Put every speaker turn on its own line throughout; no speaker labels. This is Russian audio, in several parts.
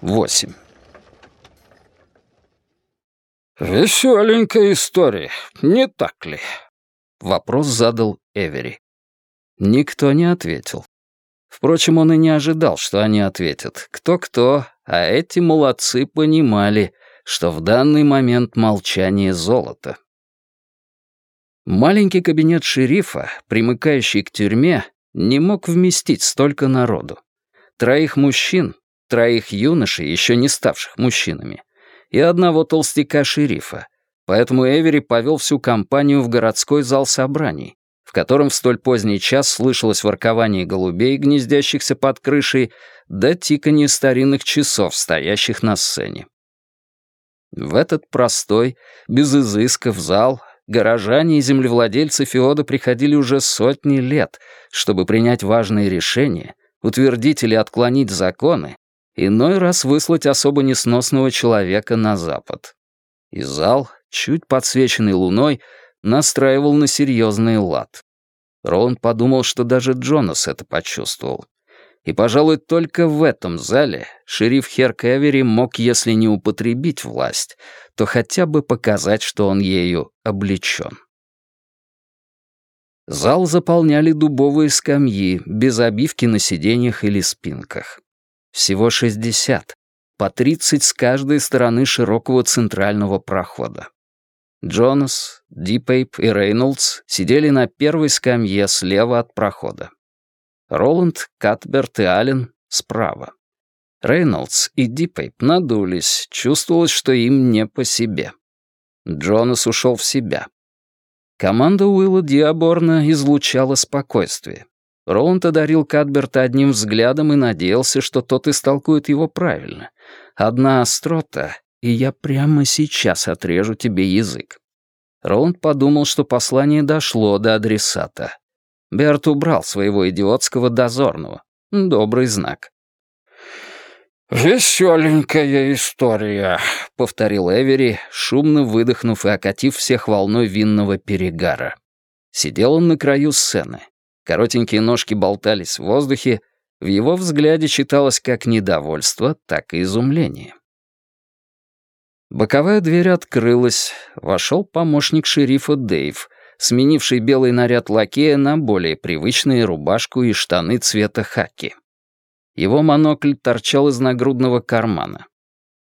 Восемь. «Веселенькая история, не так ли?» Вопрос задал Эвери. Никто не ответил. Впрочем, он и не ожидал, что они ответят. Кто-кто, а эти молодцы понимали, что в данный момент молчание золото. Маленький кабинет шерифа, примыкающий к тюрьме, не мог вместить столько народу. Троих мужчин, троих юношей, еще не ставших мужчинами, и одного толстяка-шерифа, поэтому Эвери повел всю компанию в городской зал собраний, в котором в столь поздний час слышалось воркование голубей, гнездящихся под крышей, да тиканье старинных часов, стоящих на сцене. В этот простой, без изысков зал горожане и землевладельцы Феода приходили уже сотни лет, чтобы принять важные решения, утвердить или отклонить законы, иной раз выслать особо несносного человека на запад. И зал, чуть подсвеченный луной, настраивал на серьезный лад. Роланд подумал, что даже Джонас это почувствовал. И, пожалуй, только в этом зале шериф Херк Эвери мог, если не употребить власть, то хотя бы показать, что он ею облечен. Зал заполняли дубовые скамьи, без обивки на сиденьях или спинках. Всего шестьдесят, по тридцать с каждой стороны широкого центрального прохода. Джонас, Дипейп и Рейнольдс сидели на первой скамье слева от прохода. Роланд, Катберт и Аллен справа. Рейнольдс и Дипейп надулись, чувствовалось, что им не по себе. Джонас ушел в себя. Команда Уилла Диаборна излучала спокойствие. Роланд одарил Катберта одним взглядом и надеялся, что тот истолкует его правильно. Одна острота, и я прямо сейчас отрежу тебе язык». Роланд подумал, что послание дошло до адресата. Берт убрал своего идиотского дозорного. Добрый знак.
«Веселенькая история», — повторил Эвери, шумно выдохнув и окатив всех волной винного перегара.
Сидел он на краю сцены. Коротенькие ножки болтались в воздухе, в его взгляде читалось как недовольство, так и изумление. Боковая дверь открылась. Вошел помощник шерифа Дэйв, сменивший белый наряд лакея на более привычные рубашку и штаны цвета хаки. Его монокль торчал из нагрудного кармана.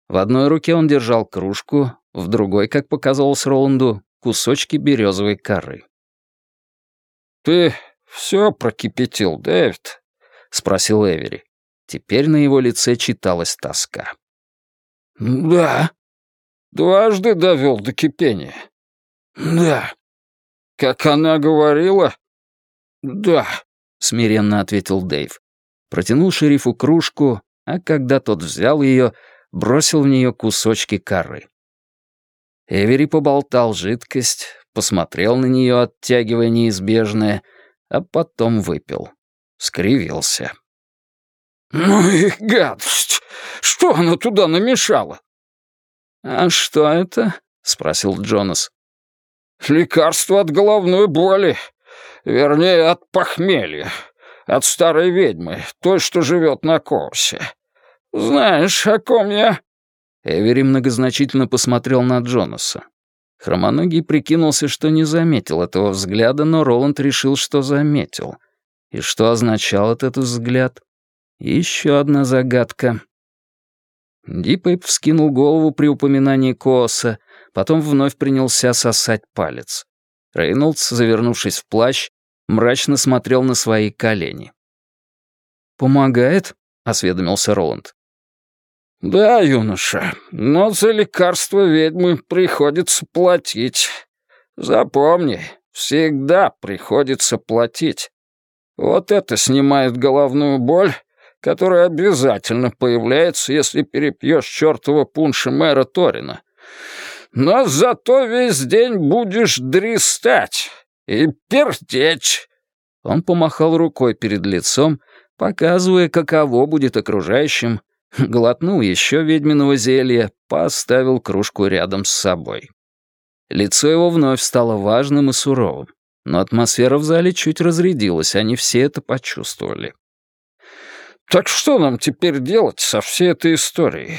В одной руке он держал кружку, в другой, как показалось Роланду, кусочки березовой коры.
«Ты все прокипятил, Дэвид?» — спросил Эвери.
Теперь на его лице читалась тоска.
«Да», Дважды довел до кипения. Да. Как она говорила? Да,
смиренно ответил Дэйв. Протянул шерифу кружку, а когда тот взял ее, бросил в нее кусочки коры. Эвери поболтал жидкость, посмотрел на нее, оттягивая неизбежное, а потом выпил. Скривился.
«Ну и гадость! Что она туда намешала?»
«А что это?» — спросил Джонас.
«Лекарство от головной боли. Вернее, от похмелья. От старой ведьмы, той, что живет на Коусе. Знаешь, о ком я?»
Эвери многозначительно посмотрел на Джонаса. Хромоногий прикинулся, что не заметил этого взгляда, но Роланд решил, что заметил. И что означал этот взгляд? Еще одна загадка. Дипейп вскинул голову при упоминании Кооса, потом вновь принялся сосать палец. Рейнольдс, завернувшись в плащ, мрачно смотрел на свои колени.
«Помогает?» — осведомился Роланд. «Да, юноша, но за лекарство ведьмы приходится платить. Запомни, всегда приходится платить. Вот это снимает головную боль, который обязательно появляется, если перепьешь чертова пунша мэра Торина. Но зато весь день будешь дристать и пердеть».
Он помахал рукой перед лицом, показывая, каково будет окружающим, глотнул еще ведьминого зелья, поставил кружку рядом с собой. Лицо его вновь стало важным и суровым. Но атмосфера в зале чуть разрядилась, они все это почувствовали.
«Так что нам теперь делать со всей этой историей?»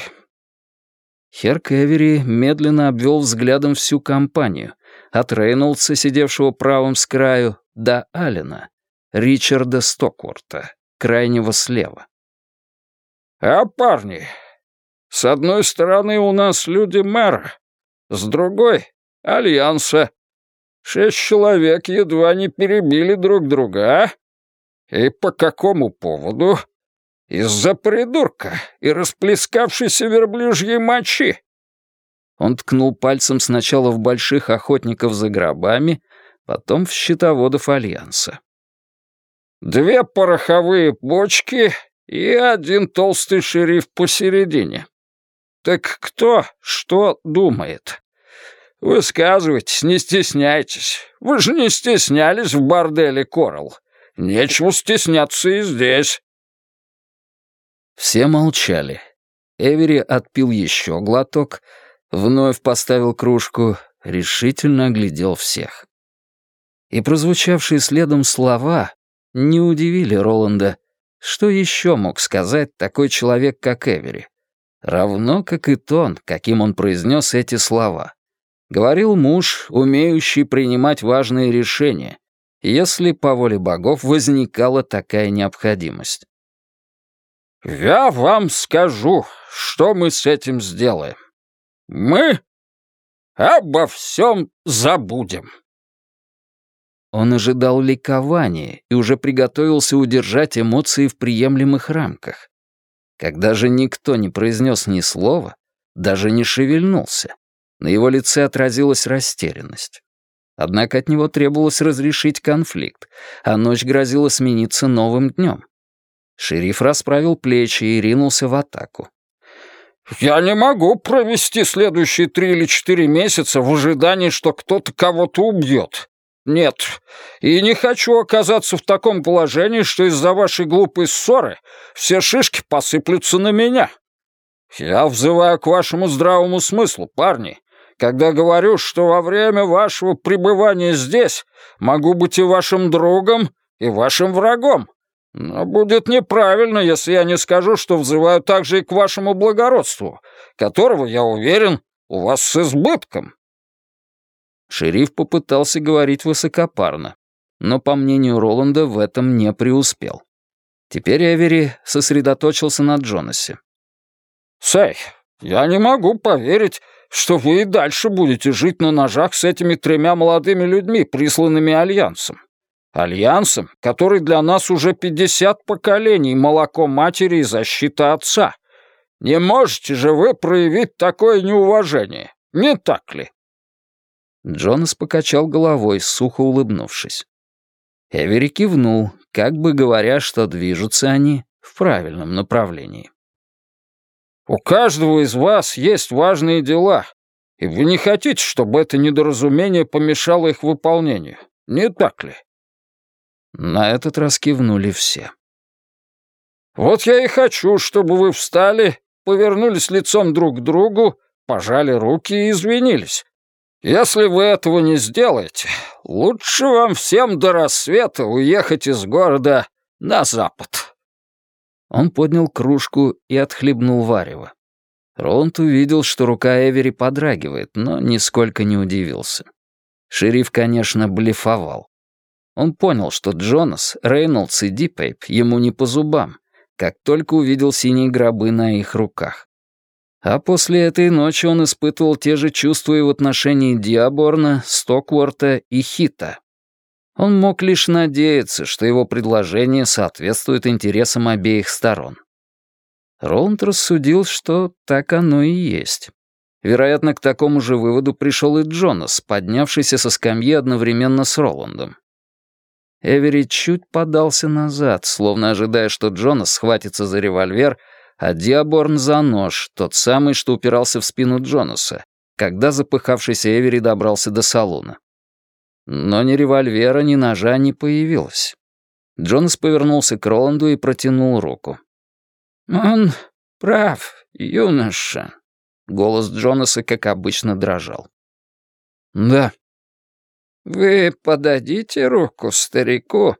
Хер Кевери медленно обвел взглядом всю компанию, от Рейнольдса, сидевшего правым с краю, до Аллена, Ричарда Стокворта, крайнего слева.
«А, парни, с одной стороны у нас люди мэра, с другой — альянса. Шесть человек едва не перебили друг друга, а? И по какому поводу? Из-за придурка и расплескавшейся верблюжьей мочи.
Он ткнул пальцем сначала в больших охотников за гробами, потом в щитоводов Альянса.
«Две пороховые бочки и один толстый шериф посередине. Так кто что думает? Высказывайтесь, не стесняйтесь. Вы же не стеснялись в борделе Коралл. Нечего стесняться и здесь».
Все молчали. Эвери отпил еще глоток, вновь поставил кружку, решительно оглядел всех. И прозвучавшие следом слова не удивили Роланда. Что еще мог сказать такой человек, как Эвери? Равно как и тон, каким он произнес эти слова. Говорил муж, умеющий принимать важные решения, если по воле богов возникала такая необходимость.
«Я вам скажу, что мы с этим сделаем. Мы обо всем забудем».
Он ожидал ликования и уже приготовился удержать эмоции в приемлемых рамках. Когда же никто не произнес ни слова, даже не шевельнулся, на его лице отразилась растерянность. Однако от него требовалось разрешить конфликт, а ночь грозила смениться новым днем. Шериф расправил плечи и ринулся в атаку.
«Я не могу провести следующие три или четыре месяца в ожидании, что кто-то кого-то убьет. Нет, и не хочу оказаться в таком положении, что из-за вашей глупой ссоры все шишки посыплются на меня. Я взываю к вашему здравому смыслу, парни, когда говорю, что во время вашего пребывания здесь могу быть и вашим другом, и вашим врагом. Но будет неправильно, если я не скажу, что взываю также и к вашему благородству, которого, я уверен, у вас с избытком».
Шериф попытался говорить высокопарно, но, по мнению Роланда, в этом не преуспел. Теперь Эвери сосредоточился на Джонасе.
«Сэй, я не могу поверить, что вы и дальше будете жить на ножах с этими тремя молодыми людьми, присланными Альянсом. Альянсом, который для нас уже пятьдесят поколений молоко матери и защита отца. Не можете же вы проявить такое неуважение, не так ли?»
Джонас покачал головой, сухо улыбнувшись. Эвери кивнул, как бы говоря, что движутся они в правильном направлении.
«У каждого из вас есть важные дела, и вы не хотите, чтобы это недоразумение помешало их выполнению, не так ли?»
На этот раз кивнули все.
«Вот я и хочу, чтобы вы встали, повернулись лицом друг к другу, пожали руки и извинились. Если вы этого не сделаете, лучше вам всем до рассвета уехать из города на запад».
Он поднял кружку и отхлебнул варево. Роланд увидел, что рука Эвери подрагивает, но нисколько не удивился. Шериф, конечно, блефовал. Он понял, что Джонас, Рейнольдс и Дипейп ему не по зубам, как только увидел синие гробы на их руках. А после этой ночи он испытывал те же чувства и в отношении Диаборна, Стокворта и Хита. Он мог лишь надеяться, что его предложение соответствует интересам обеих сторон. Роланд рассудил, что так оно и есть. Вероятно, к такому же выводу пришел и Джонас, поднявшийся со скамьи одновременно с Роландом. Эвери чуть подался назад, словно ожидая, что Джонас схватится за револьвер, а Диаборн за нож, тот самый, что упирался в спину Джонаса, когда запыхавшийся Эвери добрался до салона. Но ни револьвера, ни ножа не появилось. Джонас повернулся к Роланду и протянул руку.
«Он прав, юноша».
Голос Джонаса, как обычно, дрожал.
«Да», Вы подадите руку старику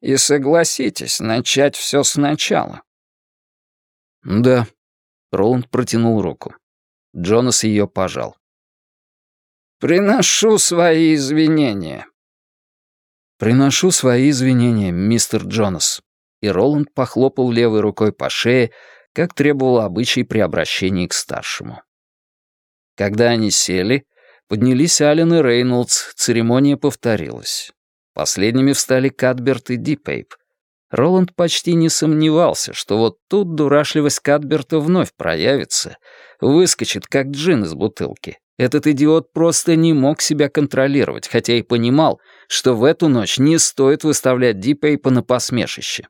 и согласитесь начать все сначала.
Да. Роланд протянул руку. Джонас ее пожал.
«Приношу свои извинения».
«Приношу свои извинения, мистер Джонас». И Роланд похлопал левой рукой по шее, как требовал обычай при обращении к старшему. Когда они сели, поднялись Аллен и Рейнольдс, церемония повторилась. Последними встали Кадберт и Дипейп. Роланд почти не сомневался, что вот тут дурашливость Кадберта вновь проявится, выскочит, как джин из бутылки. Этот идиот просто не мог себя контролировать, хотя и понимал, что в эту ночь не стоит выставлять Дипейпа на посмешище.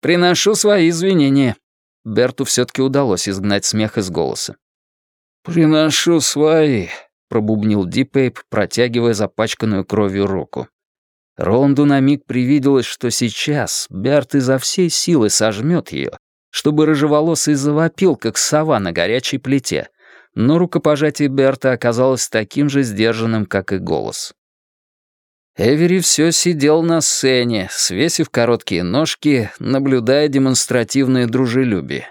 «Приношу свои извинения». Берту все-таки удалось изгнать смех из голоса.
«Приношу свои», — пробубнил Дипейп, протягивая запачканную кровью руку.
Роланду на миг привиделось, что сейчас Берт изо всей силы сожмет ее, чтобы рыжеволосый завопил, как сова на горячей плите, но рукопожатие Берта оказалось таким же сдержанным, как и голос. Эвери все сидел на сцене, свесив короткие ножки, наблюдая демонстративное дружелюбие.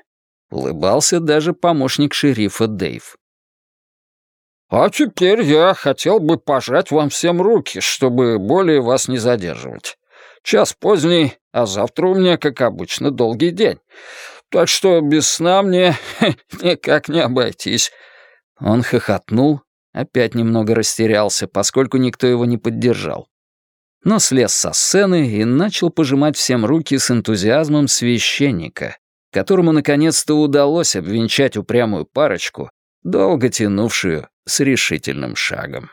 Улыбался даже помощник шерифа Дэйв.
«А теперь я хотел бы пожать вам всем руки, чтобы более вас не задерживать. Час поздний, а завтра у меня, как обычно, долгий день. Так что без сна мне никак не обойтись».
Он хохотнул, опять немного растерялся, поскольку никто его не поддержал. Но слез со сцены и начал пожимать всем руки с энтузиазмом священника, которому наконец-то удалось обвенчать упрямую парочку, долго тянувшую с решительным шагом.